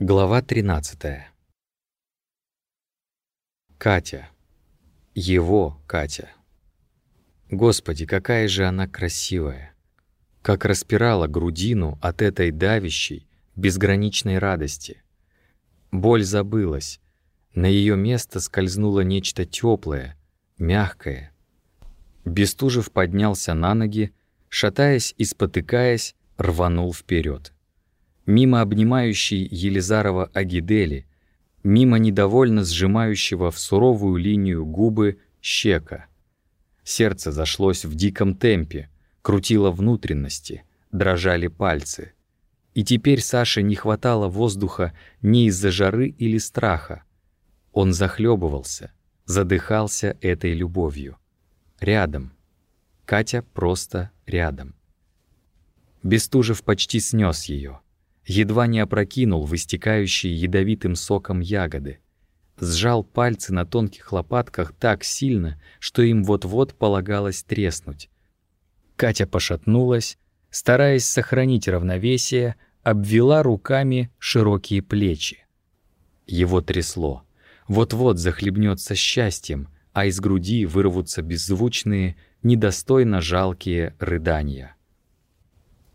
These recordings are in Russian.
Глава 13. Катя. Его Катя. Господи, какая же она красивая! Как распирала грудину от этой давящей, безграничной радости. Боль забылась. На ее место скользнуло нечто теплое, мягкое. Бестужев поднялся на ноги, шатаясь и спотыкаясь, рванул вперед мимо обнимающей Елизарова Агидели, мимо недовольно сжимающего в суровую линию губы щека. Сердце зашлось в диком темпе, крутило внутренности, дрожали пальцы. И теперь Саше не хватало воздуха ни из-за жары или страха. Он захлебывался, задыхался этой любовью. Рядом. Катя просто рядом. Бестужев почти снес ее едва не опрокинул в ядовитым соком ягоды. Сжал пальцы на тонких лопатках так сильно, что им вот-вот полагалось треснуть. Катя пошатнулась, стараясь сохранить равновесие, обвела руками широкие плечи. Его трясло. Вот-вот захлебнется счастьем, а из груди вырвутся беззвучные, недостойно жалкие рыдания.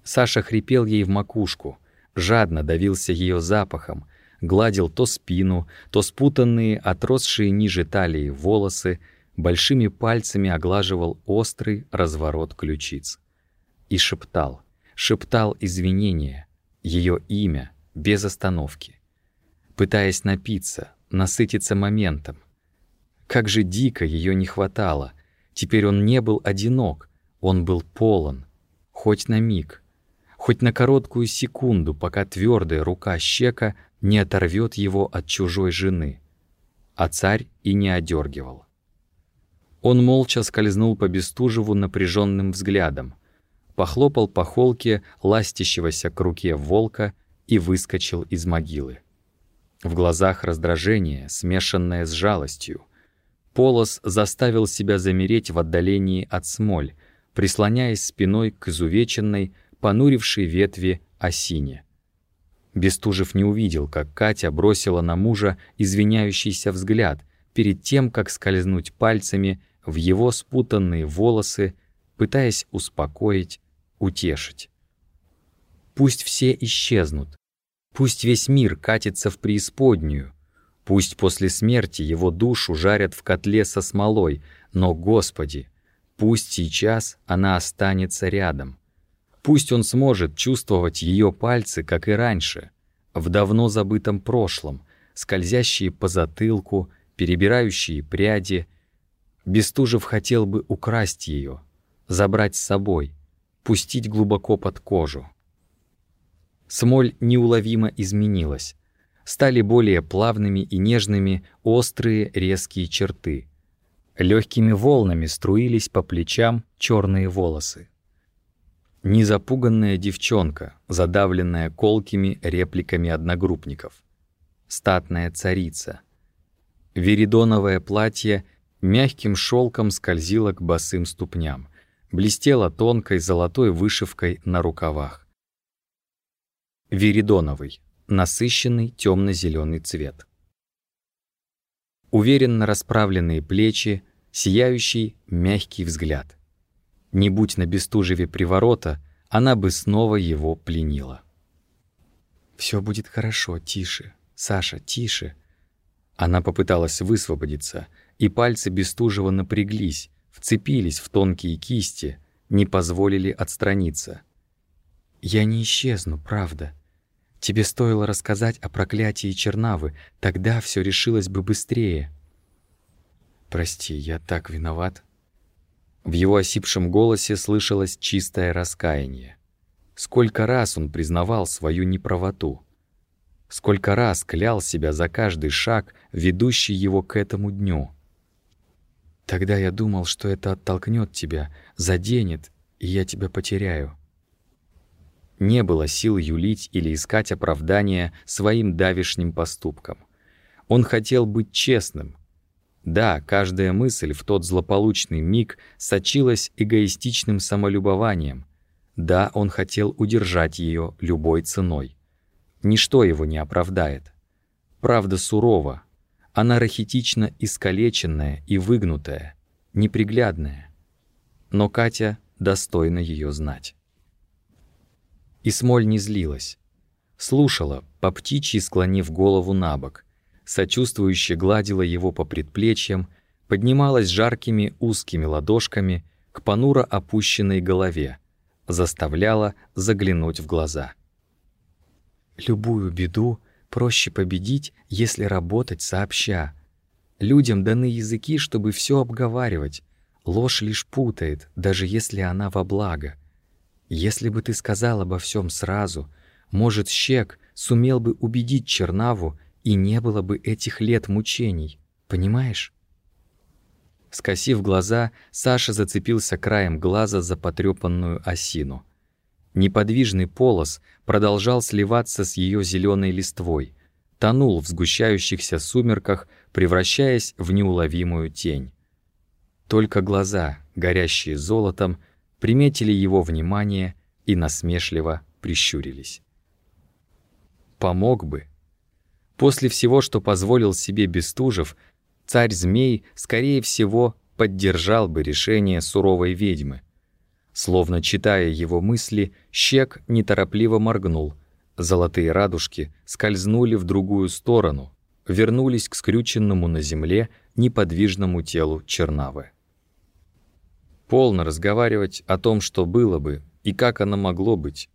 Саша хрипел ей в макушку — жадно давился ее запахом, гладил то спину, то спутанные, отросшие ниже талии волосы, большими пальцами оглаживал острый разворот ключиц. И шептал, шептал извинения, ее имя, без остановки. Пытаясь напиться, насытиться моментом. Как же дико ее не хватало. Теперь он не был одинок, он был полон, хоть на миг хоть на короткую секунду, пока твердая рука щека не оторвет его от чужой жены. А царь и не одергивал. Он молча скользнул по Бестужеву напряженным взглядом, похлопал по холке ластящегося к руке волка и выскочил из могилы. В глазах раздражение, смешанное с жалостью. Полос заставил себя замереть в отдалении от смоль, прислоняясь спиной к изувеченной, понурившей ветви осине. Бестужев не увидел, как Катя бросила на мужа извиняющийся взгляд перед тем, как скользнуть пальцами в его спутанные волосы, пытаясь успокоить, утешить. Пусть все исчезнут, пусть весь мир катится в преисподнюю, пусть после смерти его душу жарят в котле со смолой, но, Господи, пусть сейчас она останется рядом. Пусть он сможет чувствовать ее пальцы, как и раньше, в давно забытом прошлом, скользящие по затылку, перебирающие пряди. Бестужев хотел бы украсть ее, забрать с собой, пустить глубоко под кожу. Смоль неуловимо изменилась. Стали более плавными и нежными острые резкие черты. Легкими волнами струились по плечам черные волосы. Незапуганная девчонка, задавленная колкими репликами одногруппников. Статная царица. Веридоновое платье мягким шелком скользило к босым ступням, блестело тонкой золотой вышивкой на рукавах. Веридоновый, насыщенный темно-зеленый цвет. Уверенно расправленные плечи, сияющий мягкий взгляд — не будь на Бестужеве приворота, она бы снова его пленила. Все будет хорошо, тише. Саша, тише». Она попыталась высвободиться, и пальцы Бестужева напряглись, вцепились в тонкие кисти, не позволили отстраниться. «Я не исчезну, правда. Тебе стоило рассказать о проклятии Чернавы, тогда все решилось бы быстрее». «Прости, я так виноват», в его осипшем голосе слышалось чистое раскаяние. Сколько раз он признавал свою неправоту. Сколько раз клял себя за каждый шаг, ведущий его к этому дню. Тогда я думал, что это оттолкнет тебя, заденет, и я тебя потеряю. Не было сил юлить или искать оправдания своим давишним поступкам. Он хотел быть честным, да, каждая мысль в тот злополучный миг сочилась эгоистичным самолюбованием. Да, он хотел удержать ее любой ценой. Ничто его не оправдает. Правда сурова. Она рахитично искалеченная и выгнутая, неприглядная. Но Катя достойна ее знать. И Смоль не злилась. Слушала, по птичьи склонив голову на бок, сочувствующе гладила его по предплечьям, поднималась жаркими узкими ладошками к понуро опущенной голове, заставляла заглянуть в глаза. «Любую беду проще победить, если работать сообща. Людям даны языки, чтобы все обговаривать. Ложь лишь путает, даже если она во благо. Если бы ты сказал обо всем сразу, может, Щек сумел бы убедить Чернаву, и не было бы этих лет мучений. Понимаешь? Скосив глаза, Саша зацепился краем глаза за потрепанную осину. Неподвижный полос продолжал сливаться с ее зеленой листвой, тонул в сгущающихся сумерках, превращаясь в неуловимую тень. Только глаза, горящие золотом, приметили его внимание и насмешливо прищурились. Помог бы. После всего, что позволил себе Бестужев, царь-змей, скорее всего, поддержал бы решение суровой ведьмы. Словно читая его мысли, Щек неторопливо моргнул. Золотые радужки скользнули в другую сторону, вернулись к скрюченному на земле неподвижному телу Чернавы. Полно разговаривать о том, что было бы и как оно могло быть.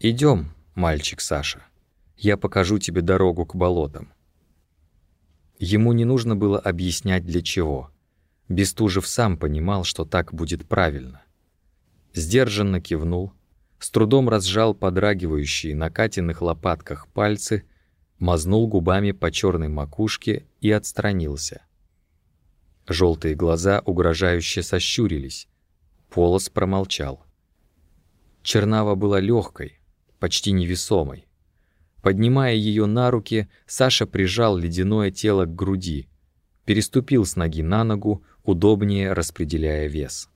Идем, мальчик Саша. Я покажу тебе дорогу к болотам. Ему не нужно было объяснять для чего. Бестужев сам понимал, что так будет правильно. Сдержанно кивнул, с трудом разжал подрагивающие на Катиных лопатках пальцы, мазнул губами по черной макушке и отстранился. Желтые глаза угрожающе сощурились. Полос промолчал. Чернава была легкой, почти невесомой. Поднимая ее на руки, Саша прижал ледяное тело к груди, переступил с ноги на ногу, удобнее распределяя вес.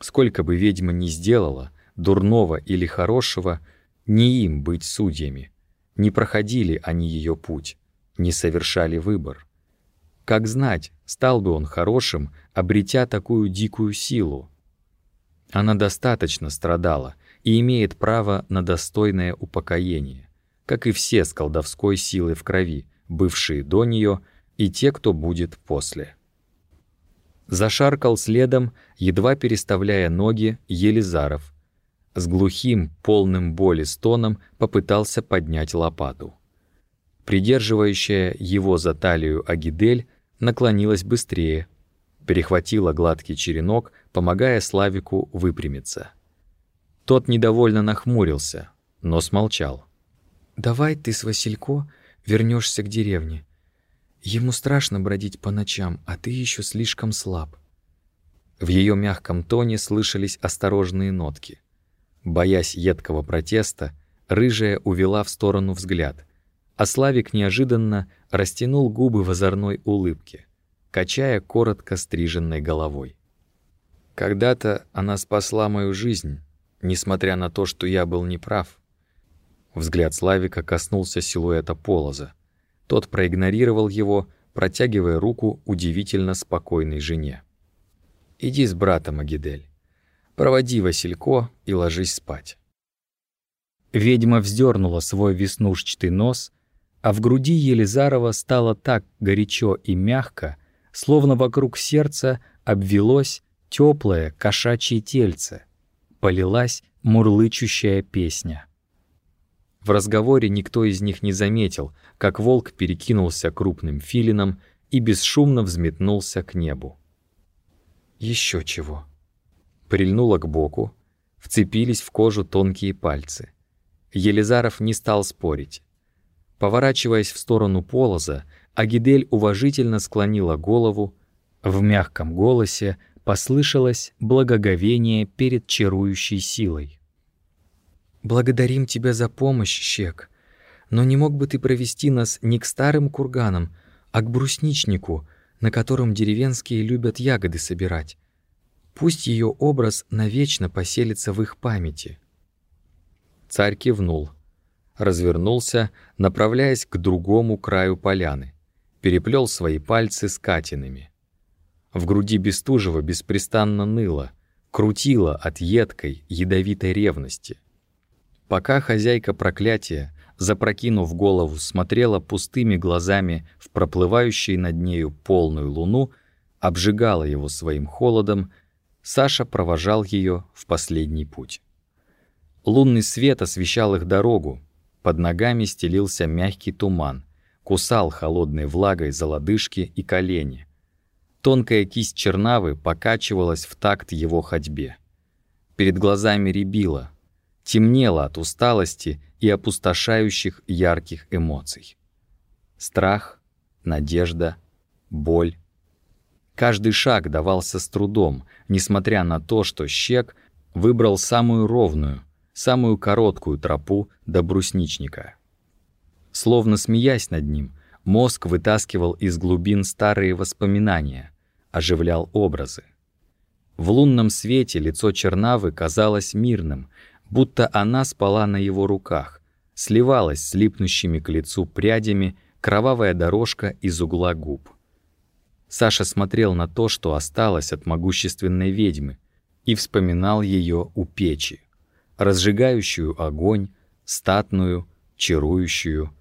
Сколько бы ведьма ни сделала, дурного или хорошего, не им быть судьями. Не проходили они ее путь, не совершали выбор. Как знать, стал бы он хорошим, обретя такую дикую силу. Она достаточно страдала и имеет право на достойное упокоение как и все с колдовской силой в крови, бывшие до нее и те, кто будет после. Зашаркал следом, едва переставляя ноги, Елизаров. С глухим, полным боли стоном попытался поднять лопату. Придерживающая его за талию Агидель наклонилась быстрее, перехватила гладкий черенок, помогая Славику выпрямиться. Тот недовольно нахмурился, но смолчал. Давай ты с Василько вернешься к деревне. Ему страшно бродить по ночам, а ты еще слишком слаб. В ее мягком тоне слышались осторожные нотки. Боясь едкого протеста, рыжая увела в сторону взгляд, а Славик неожиданно растянул губы в озорной улыбке, качая коротко стриженной головой. Когда-то она спасла мою жизнь, несмотря на то, что я был неправ. Взгляд Славика коснулся силуэта Полоза. Тот проигнорировал его, протягивая руку удивительно спокойной жене. «Иди с братом, Агидель. Проводи Василько и ложись спать». Ведьма вздернула свой веснушчатый нос, а в груди Елизарова стало так горячо и мягко, словно вокруг сердца обвелось теплое кошачье тельце, полилась мурлычущая песня. В разговоре никто из них не заметил, как волк перекинулся крупным филином и бесшумно взметнулся к небу. Еще чего. Прильнуло к боку, вцепились в кожу тонкие пальцы. Елизаров не стал спорить. Поворачиваясь в сторону полоза, Агидель уважительно склонила голову, в мягком голосе послышалось благоговение перед чарующей силой. Благодарим тебя за помощь, Щек. Но не мог бы ты провести нас не к старым курганам, а к брусничнику, на котором деревенские любят ягоды собирать. Пусть ее образ навечно поселится в их памяти. Царь кивнул. развернулся, направляясь к другому краю поляны, переплел свои пальцы с Катиными. В груди Бестужева беспрестанно ныло, крутило от едкой, ядовитой ревности. Пока хозяйка проклятия, запрокинув голову, смотрела пустыми глазами в проплывающую над нею полную луну, обжигала его своим холодом, Саша провожал ее в последний путь. Лунный свет освещал их дорогу, под ногами стелился мягкий туман, кусал холодной влагой за лодыжки и колени. Тонкая кисть чернавы покачивалась в такт его ходьбе. Перед глазами рябило, темнело от усталости и опустошающих ярких эмоций. Страх, надежда, боль. Каждый шаг давался с трудом, несмотря на то, что Щек выбрал самую ровную, самую короткую тропу до брусничника. Словно смеясь над ним, мозг вытаскивал из глубин старые воспоминания, оживлял образы. В лунном свете лицо Чернавы казалось мирным, будто она спала на его руках, сливалась с липнущими к лицу прядями кровавая дорожка из угла губ. Саша смотрел на то, что осталось от могущественной ведьмы, и вспоминал ее у печи разжигающую огонь, статную, чарующую.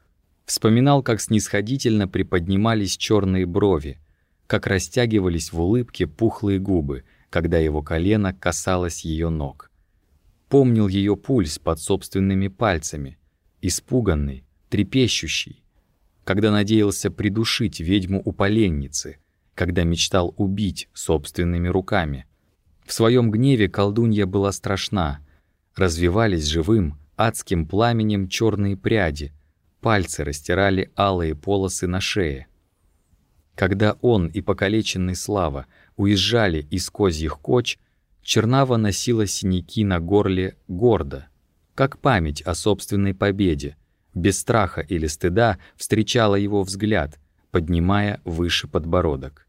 Вспоминал, как снисходительно приподнимались черные брови, как растягивались в улыбке пухлые губы, когда его колено касалось ее ног. Помнил ее пульс под собственными пальцами, испуганный, трепещущий, когда надеялся придушить ведьму у поленницы, когда мечтал убить собственными руками. В своем гневе колдунья была страшна — Развивались живым, адским пламенем черные пряди, пальцы растирали алые полосы на шее. Когда он и покалеченный Слава уезжали из козьих коч, Чернава носила синяки на горле гордо, как память о собственной победе, без страха или стыда встречала его взгляд, поднимая выше подбородок.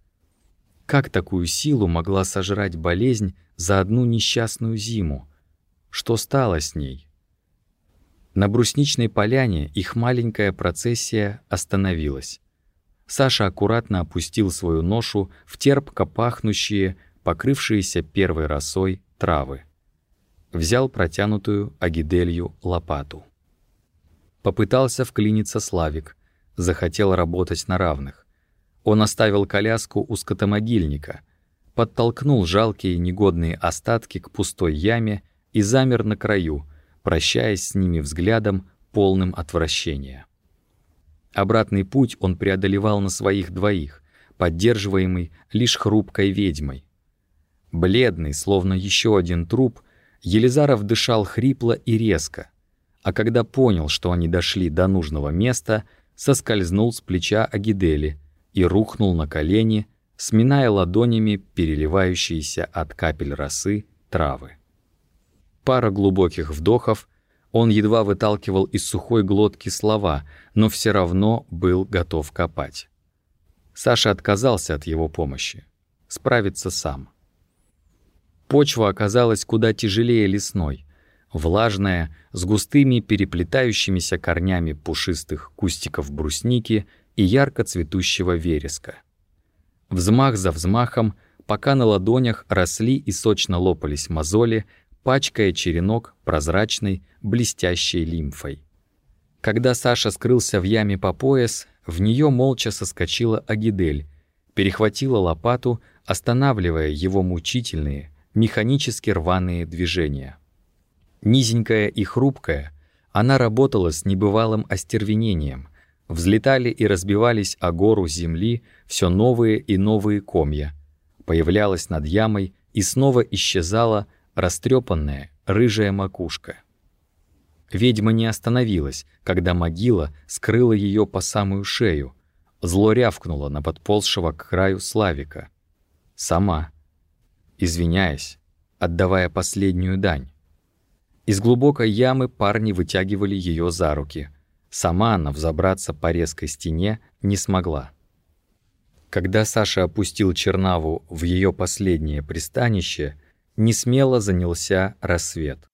Как такую силу могла сожрать болезнь за одну несчастную зиму? Что стало с ней? На брусничной поляне их маленькая процессия остановилась. Саша аккуратно опустил свою ношу в терпко пахнущие, покрывшиеся первой росой травы. Взял протянутую агиделью лопату. Попытался вклиниться Славик, захотел работать на равных. Он оставил коляску у скотомогильника, подтолкнул жалкие негодные остатки к пустой яме и замер на краю, прощаясь с ними взглядом, полным отвращения. Обратный путь он преодолевал на своих двоих, поддерживаемый лишь хрупкой ведьмой. Бледный, словно еще один труп, Елизаров дышал хрипло и резко, а когда понял, что они дошли до нужного места, соскользнул с плеча Агидели и рухнул на колени, сминая ладонями переливающиеся от капель росы травы. Пара глубоких вдохов, он едва выталкивал из сухой глотки слова, но все равно был готов копать. Саша отказался от его помощи. Справиться сам. Почва оказалась куда тяжелее лесной, влажная, с густыми переплетающимися корнями пушистых кустиков брусники и ярко цветущего вереска. Взмах за взмахом, пока на ладонях росли и сочно лопались мозоли, пачкая черенок прозрачной, блестящей лимфой. Когда Саша скрылся в яме по пояс, в нее молча соскочила Агидель, перехватила лопату, останавливая его мучительные, механически рваные движения. Низенькая и хрупкая, она работала с небывалым остервенением. Взлетали и разбивались о гору земли все новые и новые комья. Появлялась над ямой и снова исчезала, растрепанная рыжая макушка. Ведьма не остановилась, когда могила скрыла ее по самую шею, зло рявкнула на подползшего к краю Славика. Сама, извиняясь, отдавая последнюю дань. Из глубокой ямы парни вытягивали ее за руки. Сама она взобраться по резкой стене не смогла. Когда Саша опустил Чернаву в ее последнее пристанище, несмело занялся рассвет.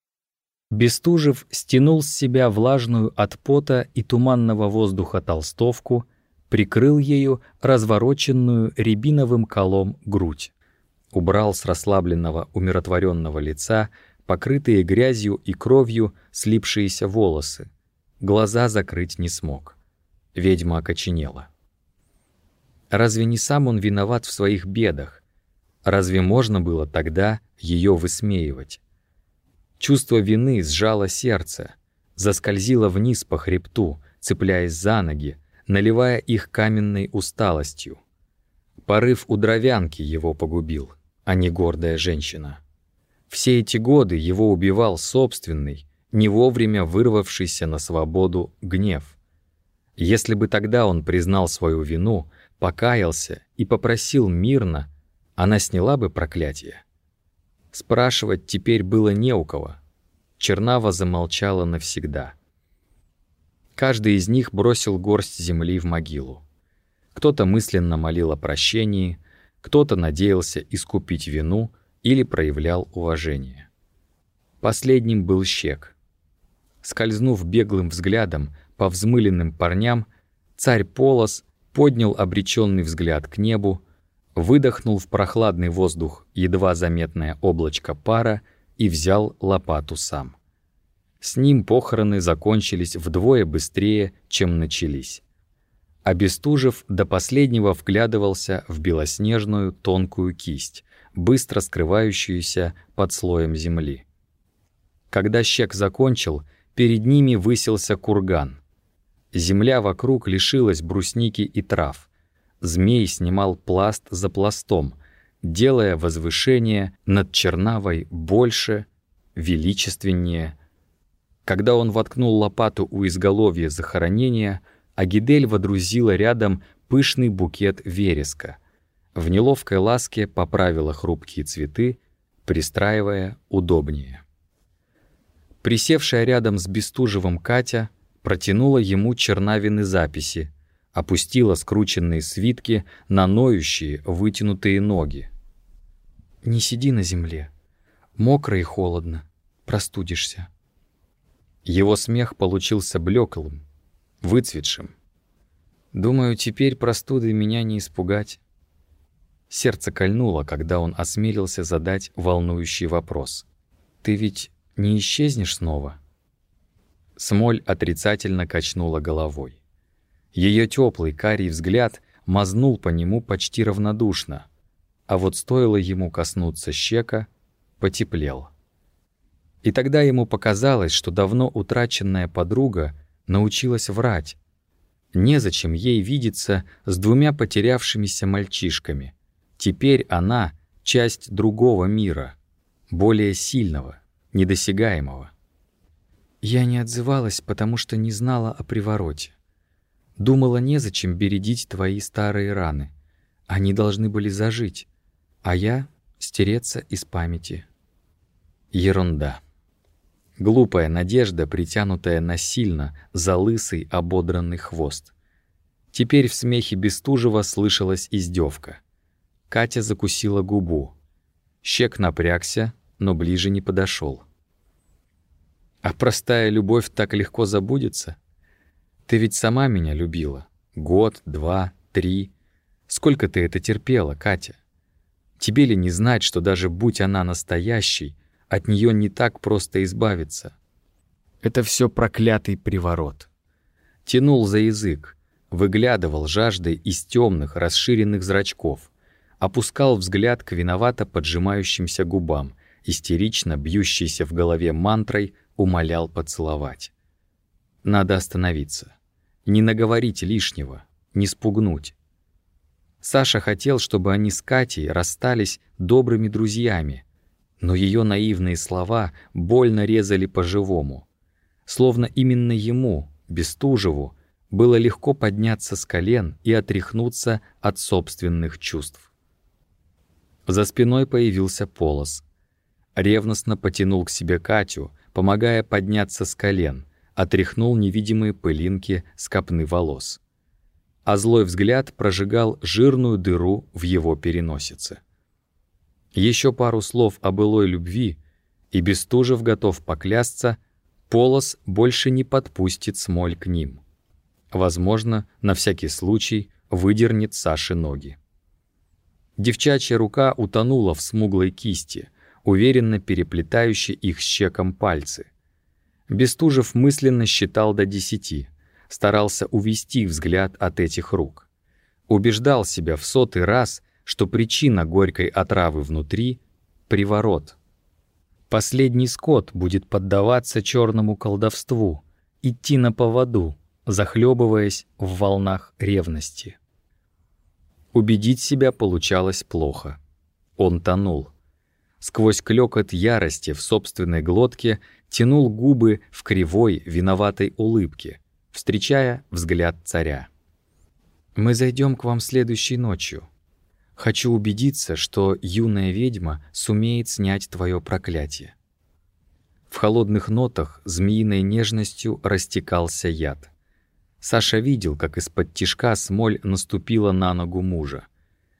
Бестужев стянул с себя влажную от пота и туманного воздуха толстовку, прикрыл ею развороченную рябиновым колом грудь, убрал с расслабленного умиротворенного лица покрытые грязью и кровью слипшиеся волосы, глаза закрыть не смог. Ведьма окоченела. Разве не сам он виноват в своих бедах? Разве можно было тогда ее высмеивать? Чувство вины сжало сердце, заскользило вниз по хребту, цепляясь за ноги, наливая их каменной усталостью. Порыв у дровянки его погубил, а не гордая женщина. Все эти годы его убивал собственный, не вовремя вырвавшийся на свободу гнев. Если бы тогда он признал свою вину, покаялся и попросил мирно, она сняла бы проклятие. Спрашивать теперь было не у кого. Чернава замолчала навсегда. Каждый из них бросил горсть земли в могилу. Кто-то мысленно молил о прощении, кто-то надеялся искупить вину или проявлял уважение. Последним был Щек. Скользнув беглым взглядом по взмыленным парням, царь Полос поднял обреченный взгляд к небу, выдохнул в прохладный воздух едва заметное облачко пара и взял лопату сам. С ним похороны закончились вдвое быстрее, чем начались. Бестужев до последнего вглядывался в белоснежную тонкую кисть, быстро скрывающуюся под слоем земли. Когда щек закончил, перед ними высился курган — Земля вокруг лишилась брусники и трав. Змей снимал пласт за пластом, делая возвышение над Чернавой больше, величественнее. Когда он воткнул лопату у изголовья захоронения, Агидель водрузила рядом пышный букет вереска. В неловкой ласке поправила хрупкие цветы, пристраивая удобнее. Присевшая рядом с Бестужевым Катя протянула ему чернавины записи, опустила скрученные свитки на ноющие, вытянутые ноги. «Не сиди на земле. Мокро и холодно. Простудишься». Его смех получился блеклым, выцветшим. «Думаю, теперь простуды меня не испугать». Сердце кольнуло, когда он осмелился задать волнующий вопрос. «Ты ведь не исчезнешь снова?» Смоль отрицательно качнула головой. Ее теплый карий взгляд мазнул по нему почти равнодушно, а вот стоило ему коснуться щека, потеплел. И тогда ему показалось, что давно утраченная подруга научилась врать. Незачем ей видеться с двумя потерявшимися мальчишками. Теперь она — часть другого мира, более сильного, недосягаемого. Я не отзывалась, потому что не знала о привороте. Думала, незачем бередить твои старые раны. Они должны были зажить, а я — стереться из памяти. Ерунда. Глупая надежда, притянутая насильно за лысый ободранный хвост. Теперь в смехе Бестужева слышалась издевка. Катя закусила губу. Щек напрягся, но ближе не подошел. А простая любовь так легко забудется? Ты ведь сама меня любила. Год, два, три. Сколько ты это терпела, Катя? Тебе ли не знать, что даже будь она настоящей, от нее не так просто избавиться? Это все проклятый приворот. Тянул за язык, выглядывал жаждой из темных, расширенных зрачков, опускал взгляд к виновато поджимающимся губам, истерично бьющейся в голове мантрой умолял поцеловать. Надо остановиться. Не наговорить лишнего, не спугнуть. Саша хотел, чтобы они с Катей расстались добрыми друзьями, но ее наивные слова больно резали по-живому. Словно именно ему, Бестужеву, было легко подняться с колен и отряхнуться от собственных чувств. За спиной появился Полос. Ревностно потянул к себе Катю, помогая подняться с колен, отряхнул невидимые пылинки с копны волос. А злой взгляд прожигал жирную дыру в его переносице. Еще пару слов о былой любви, и Бестужев готов поклясться, Полос больше не подпустит смоль к ним. Возможно, на всякий случай выдернет Саше ноги. Девчачья рука утонула в смуглой кисти, уверенно переплетающей их щеком пальцы. Бестужев мысленно считал до десяти, старался увести взгляд от этих рук. Убеждал себя в сотый раз, что причина горькой отравы внутри — приворот. Последний скот будет поддаваться черному колдовству, идти на поводу, захлебываясь в волнах ревности. Убедить себя получалось плохо. Он тонул. Сквозь клёкот ярости в собственной глотке тянул губы в кривой, виноватой улыбке, встречая взгляд царя. «Мы зайдем к вам следующей ночью. Хочу убедиться, что юная ведьма сумеет снять твое проклятие». В холодных нотах змеиной нежностью растекался яд. Саша видел, как из-под тишка смоль наступила на ногу мужа.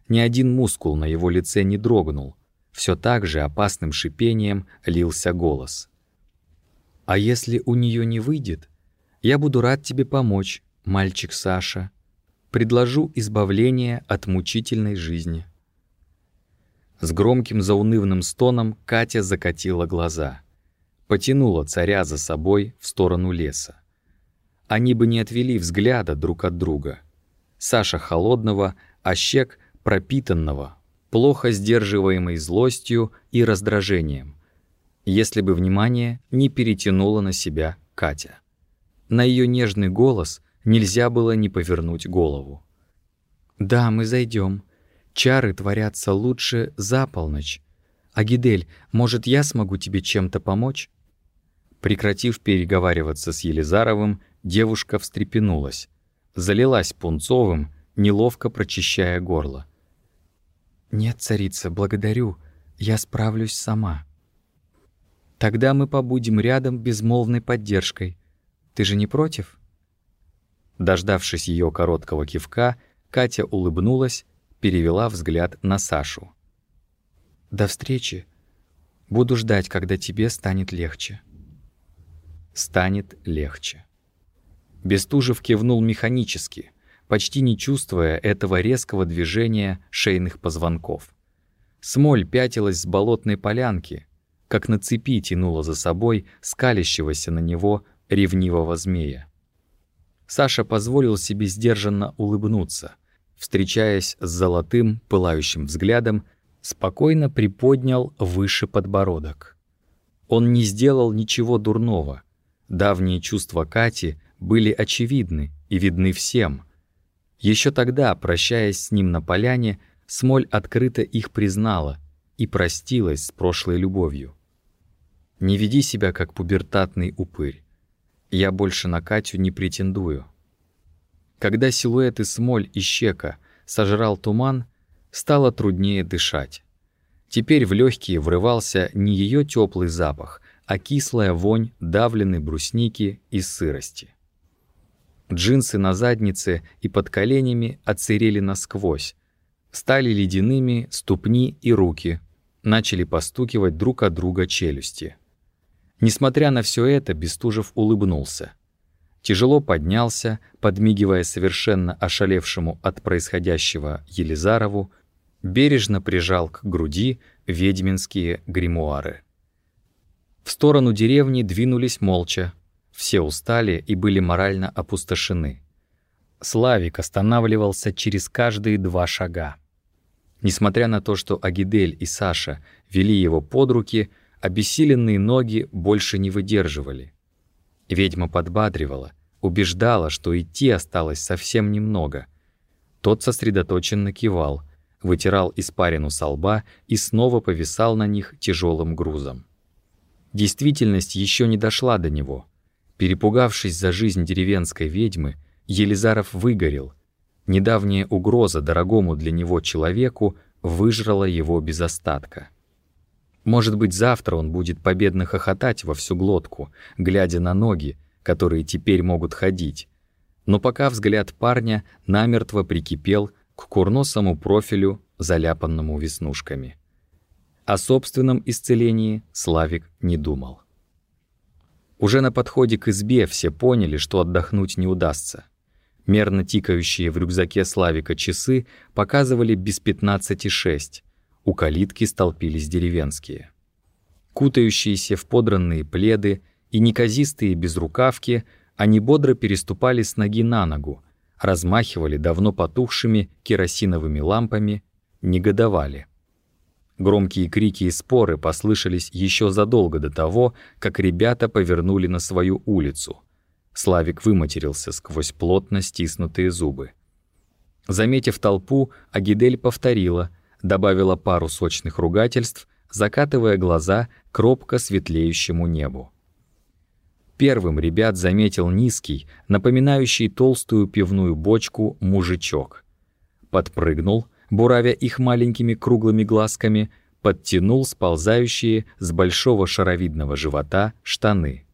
Ни один мускул на его лице не дрогнул. Все так же опасным шипением лился голос. «А если у нее не выйдет, я буду рад тебе помочь, мальчик Саша. Предложу избавление от мучительной жизни». С громким заунывным стоном Катя закатила глаза. Потянула царя за собой в сторону леса они бы не отвели взгляда друг от друга. Саша холодного, а Щек пропитанного, плохо сдерживаемой злостью и раздражением, если бы внимание не перетянуло на себя Катя. На ее нежный голос нельзя было не повернуть голову. «Да, мы зайдем. Чары творятся лучше за полночь. Агидель, может, я смогу тебе чем-то помочь?» Прекратив переговариваться с Елизаровым, Девушка встрепенулась, залилась пунцовым, неловко прочищая горло. «Нет, царица, благодарю, я справлюсь сама». «Тогда мы побудем рядом безмолвной поддержкой. Ты же не против?» Дождавшись ее короткого кивка, Катя улыбнулась, перевела взгляд на Сашу. «До встречи. Буду ждать, когда тебе станет легче». «Станет легче». Бестужев кивнул механически, почти не чувствуя этого резкого движения шейных позвонков. Смоль пятилась с болотной полянки, как на цепи тянула за собой скалящегося на него ревнивого змея. Саша позволил себе сдержанно улыбнуться, встречаясь с золотым, пылающим взглядом, спокойно приподнял выше подбородок. Он не сделал ничего дурного. Давние чувства Кати были очевидны и видны всем. Еще тогда, прощаясь с ним на поляне, Смоль открыто их признала и простилась с прошлой любовью. «Не веди себя, как пубертатный упырь. Я больше на Катю не претендую». Когда силуэты Смоль и Щека сожрал туман, стало труднее дышать. Теперь в легкие врывался не ее теплый запах, а кислая вонь давленной брусники и сырости. Джинсы на заднице и под коленями отсырели насквозь. Стали ледяными ступни и руки. Начали постукивать друг от друга челюсти. Несмотря на все это, Бестужев улыбнулся. Тяжело поднялся, подмигивая совершенно ошалевшему от происходящего Елизарову, бережно прижал к груди ведьминские гримуары. В сторону деревни двинулись молча, все устали и были морально опустошены. Славик останавливался через каждые два шага. Несмотря на то, что Агидель и Саша вели его под руки, обессиленные ноги больше не выдерживали. Ведьма подбадривала, убеждала, что идти осталось совсем немного. Тот сосредоточенно кивал, вытирал испарину со лба и снова повисал на них тяжелым грузом. Действительность еще не дошла до него — Перепугавшись за жизнь деревенской ведьмы, Елизаров выгорел. Недавняя угроза дорогому для него человеку выжрала его без остатка. Может быть, завтра он будет победно хохотать во всю глотку, глядя на ноги, которые теперь могут ходить. Но пока взгляд парня намертво прикипел к курносому профилю, заляпанному веснушками. О собственном исцелении Славик не думал. Уже на подходе к избе все поняли, что отдохнуть не удастся. Мерно тикающие в рюкзаке Славика часы показывали без пятнадцати шесть. У калитки столпились деревенские. Кутающиеся в подранные пледы и неказистые безрукавки, они бодро переступали с ноги на ногу, размахивали давно потухшими керосиновыми лампами, негодовали. Громкие крики и споры послышались еще задолго до того, как ребята повернули на свою улицу. Славик выматерился сквозь плотно стиснутые зубы. Заметив толпу, Агидель повторила, добавила пару сочных ругательств, закатывая глаза к робко светлеющему небу. Первым ребят заметил низкий, напоминающий толстую пивную бочку, мужичок. Подпрыгнул, буравя их маленькими круглыми глазками, подтянул сползающие с большого шаровидного живота штаны.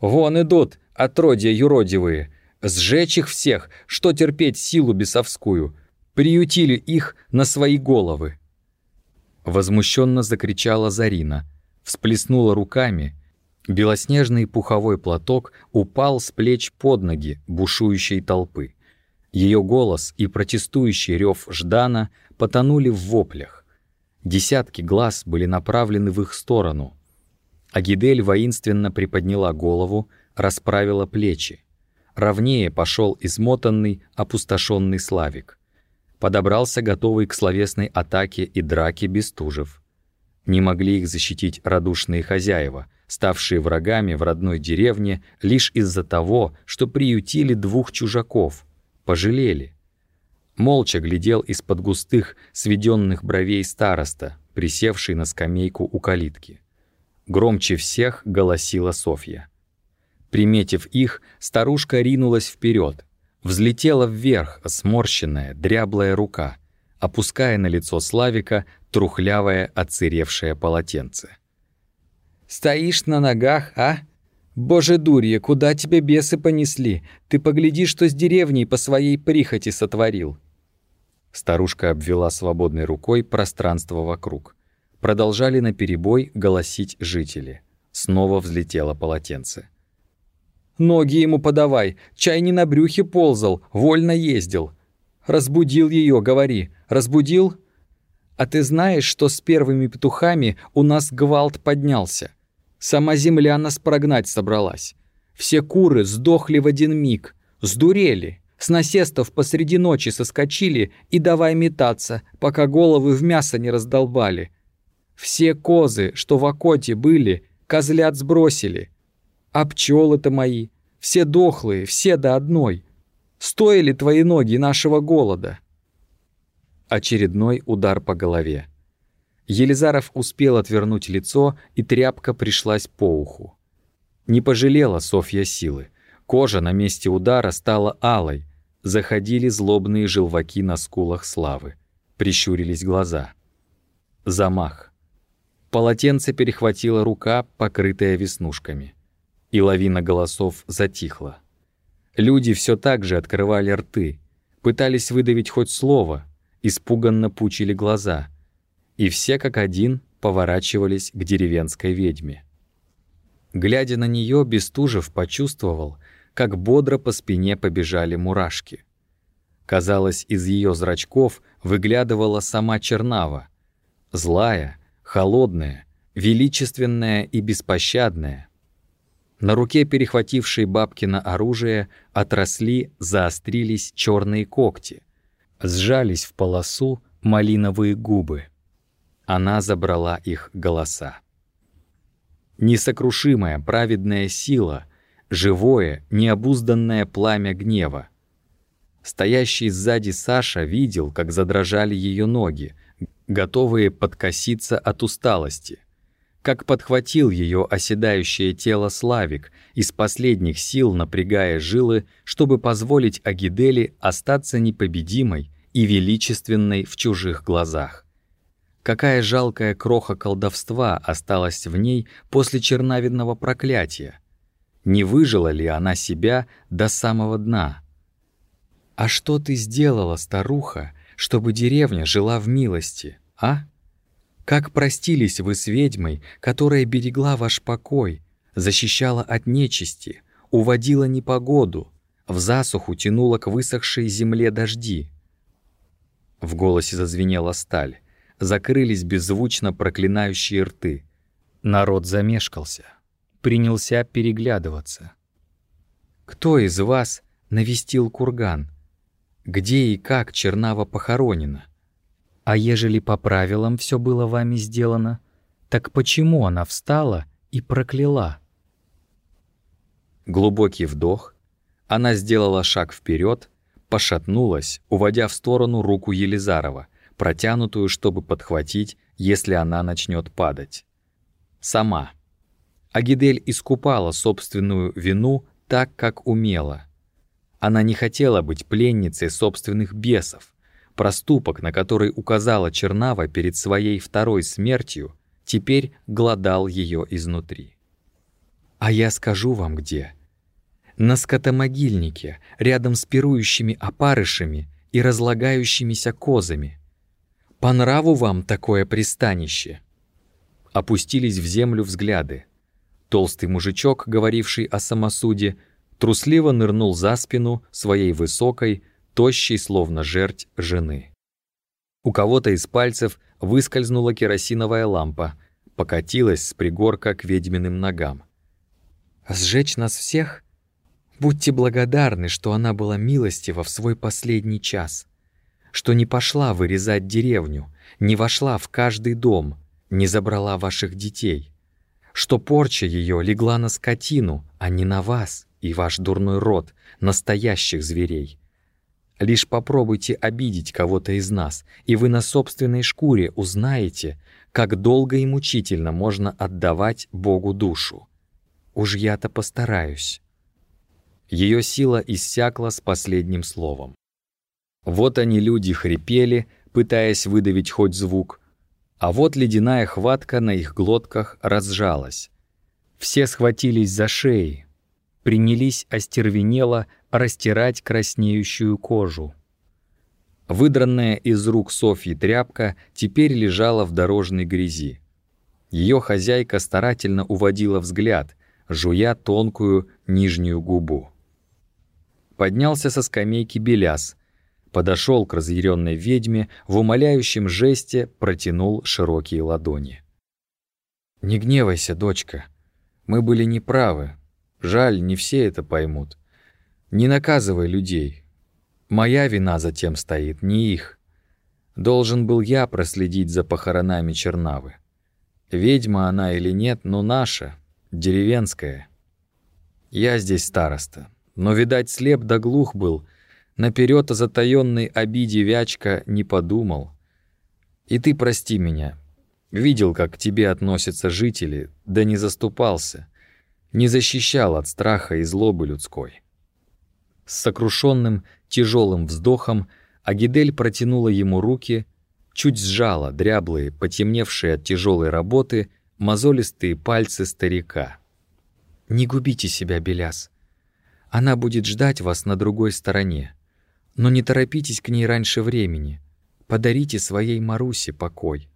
«Вон идут, отродья юродивые! Сжечь их всех, что терпеть силу бесовскую! Приютили их на свои головы!» Возмущенно закричала Зарина, всплеснула руками. Белоснежный пуховой платок упал с плеч под ноги бушующей толпы. Ее голос и протестующий рев Ждана потонули в воплях. Десятки глаз были направлены в их сторону. Агидель воинственно приподняла голову, расправила плечи. Ровнее пошел измотанный, опустошенный Славик. Подобрался готовый к словесной атаке и драке Бестужев. Не могли их защитить радушные хозяева, ставшие врагами в родной деревне лишь из-за того, что приютили двух чужаков — пожалели. Молча глядел из-под густых, сведенных бровей староста, присевший на скамейку у калитки. Громче всех голосила Софья. Приметив их, старушка ринулась вперед, взлетела вверх сморщенная, дряблая рука, опуская на лицо Славика трухлявое, отсыревшее полотенце. «Стоишь на ногах, а?» «Боже дурье, куда тебя бесы понесли? Ты погляди, что с деревней по своей прихоти сотворил!» Старушка обвела свободной рукой пространство вокруг. Продолжали наперебой голосить жители. Снова взлетело полотенце. «Ноги ему подавай, чай не на брюхе ползал, вольно ездил. Разбудил ее, говори, разбудил? А ты знаешь, что с первыми петухами у нас гвалт поднялся?» Сама земля нас прогнать собралась. Все куры сдохли в один миг, сдурели, с насестов посреди ночи соскочили и давай метаться, пока головы в мясо не раздолбали. Все козы, что в окоте были, козлят сбросили. А пчелы-то мои, все дохлые, все до одной. Стоили твои ноги нашего голода? Очередной удар по голове. Елизаров успел отвернуть лицо, и тряпка пришлась по уху. Не пожалела Софья силы. Кожа на месте удара стала алой. Заходили злобные желваки на скулах славы. Прищурились глаза. Замах. Полотенце перехватила рука, покрытая веснушками. И лавина голосов затихла. Люди все так же открывали рты, пытались выдавить хоть слово, испуганно пучили глаза — и все как один поворачивались к деревенской ведьме. Глядя на нее, Бестужев почувствовал, как бодро по спине побежали мурашки. Казалось, из ее зрачков выглядывала сама Чернава, злая, холодная, величественная и беспощадная. На руке, перехватившей бабкино оружие, отросли, заострились черные когти, сжались в полосу малиновые губы она забрала их голоса. Несокрушимая праведная сила, живое, необузданное пламя гнева. Стоящий сзади Саша видел, как задрожали ее ноги, готовые подкоситься от усталости, как подхватил ее оседающее тело Славик, из последних сил напрягая жилы, чтобы позволить Агидели остаться непобедимой и величественной в чужих глазах. Какая жалкая кроха колдовства осталась в ней после чернавидного проклятия? Не выжила ли она себя до самого дна? «А что ты сделала, старуха, чтобы деревня жила в милости, а? Как простились вы с ведьмой, которая берегла ваш покой, защищала от нечисти, уводила непогоду, в засуху тянула к высохшей земле дожди. В голосе зазвенела сталь, закрылись беззвучно проклинающие рты. Народ замешкался, принялся переглядываться. Кто из вас навестил курган? Где и как Чернава похоронена? А ежели по правилам все было вами сделано, так почему она встала и прокляла? Глубокий вдох, она сделала шаг вперед, пошатнулась, уводя в сторону руку Елизарова, протянутую, чтобы подхватить, если она начнет падать. Сама. Агидель искупала собственную вину так, как умела. Она не хотела быть пленницей собственных бесов. Проступок, на который указала Чернава перед своей второй смертью, теперь глодал ее изнутри. «А я скажу вам где», на скотомогильнике, рядом с пирующими опарышами и разлагающимися козами. По нраву вам такое пристанище?» Опустились в землю взгляды. Толстый мужичок, говоривший о самосуде, трусливо нырнул за спину своей высокой, тощей, словно жерть, жены. У кого-то из пальцев выскользнула керосиновая лампа, покатилась с пригорка к ведьминым ногам. «Сжечь нас всех?» Будьте благодарны, что она была милостива в свой последний час, что не пошла вырезать деревню, не вошла в каждый дом, не забрала ваших детей, что порча ее легла на скотину, а не на вас и ваш дурной род, настоящих зверей. Лишь попробуйте обидеть кого-то из нас, и вы на собственной шкуре узнаете, как долго и мучительно можно отдавать Богу душу. Уж я-то постараюсь. Ее сила иссякла с последним словом. Вот они, люди, хрипели, пытаясь выдавить хоть звук, а вот ледяная хватка на их глотках разжалась. Все схватились за шеи, принялись остервенело растирать краснеющую кожу. Выдранная из рук Софьи тряпка теперь лежала в дорожной грязи. Ее хозяйка старательно уводила взгляд, жуя тонкую нижнюю губу. Поднялся со скамейки Беляс, подошел к разъяренной ведьме, в умоляющем жесте протянул широкие ладони. «Не гневайся, дочка. Мы были неправы. Жаль, не все это поймут. Не наказывай людей. Моя вина затем стоит, не их. Должен был я проследить за похоронами Чернавы. Ведьма она или нет, но наша, деревенская. Я здесь староста, но, видать, слеп да глух был, наперед о затаённой обиде Вячка не подумал. И ты прости меня. Видел, как к тебе относятся жители, да не заступался, не защищал от страха и злобы людской. С сокрушенным, тяжелым вздохом Агидель протянула ему руки, чуть сжала дряблые, потемневшие от тяжелой работы, мозолистые пальцы старика. «Не губите себя, Беляс. Она будет ждать вас на другой стороне. Но не торопитесь к ней раньше времени. Подарите своей Марусе покой.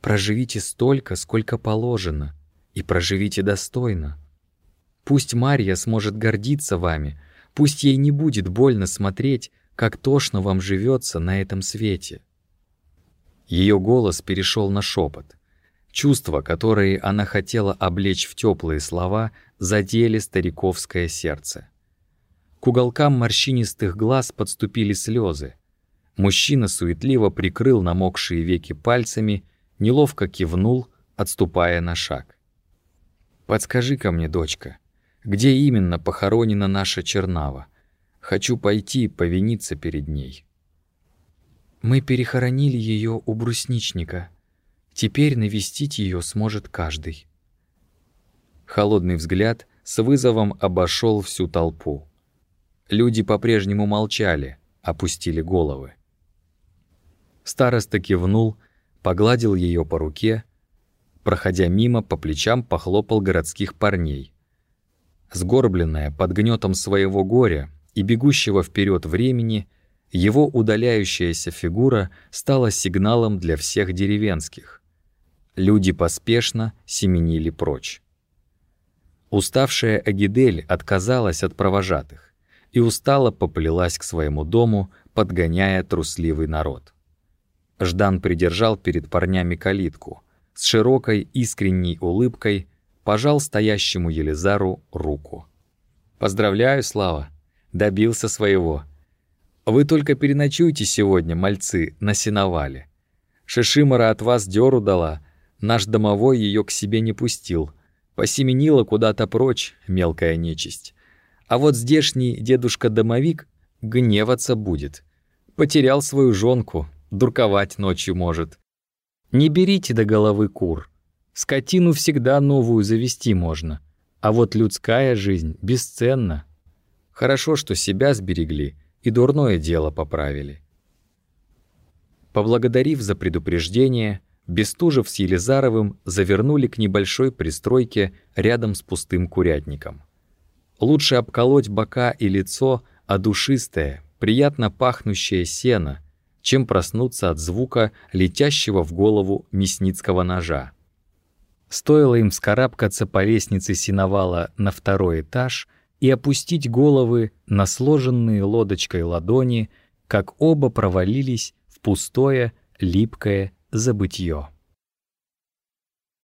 Проживите столько, сколько положено, и проживите достойно. Пусть Марья сможет гордиться вами, пусть ей не будет больно смотреть, как тошно вам живется на этом свете. Ее голос перешел на шепот. Чувства, которые она хотела облечь в теплые слова, задели стариковское сердце. К уголкам морщинистых глаз подступили слезы. Мужчина суетливо прикрыл намокшие веки пальцами, неловко кивнул, отступая на шаг. «Подскажи-ка мне, дочка, где именно похоронена наша Чернава? Хочу пойти повиниться перед ней». «Мы перехоронили ее у брусничника. Теперь навестить ее сможет каждый». Холодный взгляд с вызовом обошел всю толпу. Люди по-прежнему молчали, опустили головы. Староста кивнул, погладил ее по руке, проходя мимо, по плечам похлопал городских парней. Сгорбленная под гнетом своего горя и бегущего вперед времени, его удаляющаяся фигура стала сигналом для всех деревенских. Люди поспешно семенили прочь. Уставшая Агидель отказалась от провожатых и устало поплелась к своему дому, подгоняя трусливый народ. Ждан придержал перед парнями калитку, с широкой искренней улыбкой пожал стоящему Елизару руку. «Поздравляю, Слава, добился своего. Вы только переночуйте сегодня, мальцы, на сеновале. Шишимара от вас дёру дала, наш домовой ее к себе не пустил, посеменила куда-то прочь мелкая нечисть. А вот здешний дедушка-домовик гневаться будет. Потерял свою жонку, дурковать ночью может. Не берите до головы кур. Скотину всегда новую завести можно, а вот людская жизнь бесценна. Хорошо, что себя сберегли и дурное дело поправили. Поблагодарив за предупреждение, Бестужев с Елизаровым завернули к небольшой пристройке рядом с пустым курятником. Лучше обколоть бока и лицо, а душистое, приятно пахнущее сено, чем проснуться от звука летящего в голову мясницкого ножа. Стоило им скарабкаться по лестнице синовала на второй этаж и опустить головы на сложенные лодочкой ладони, как оба провалились в пустое, липкое забытье.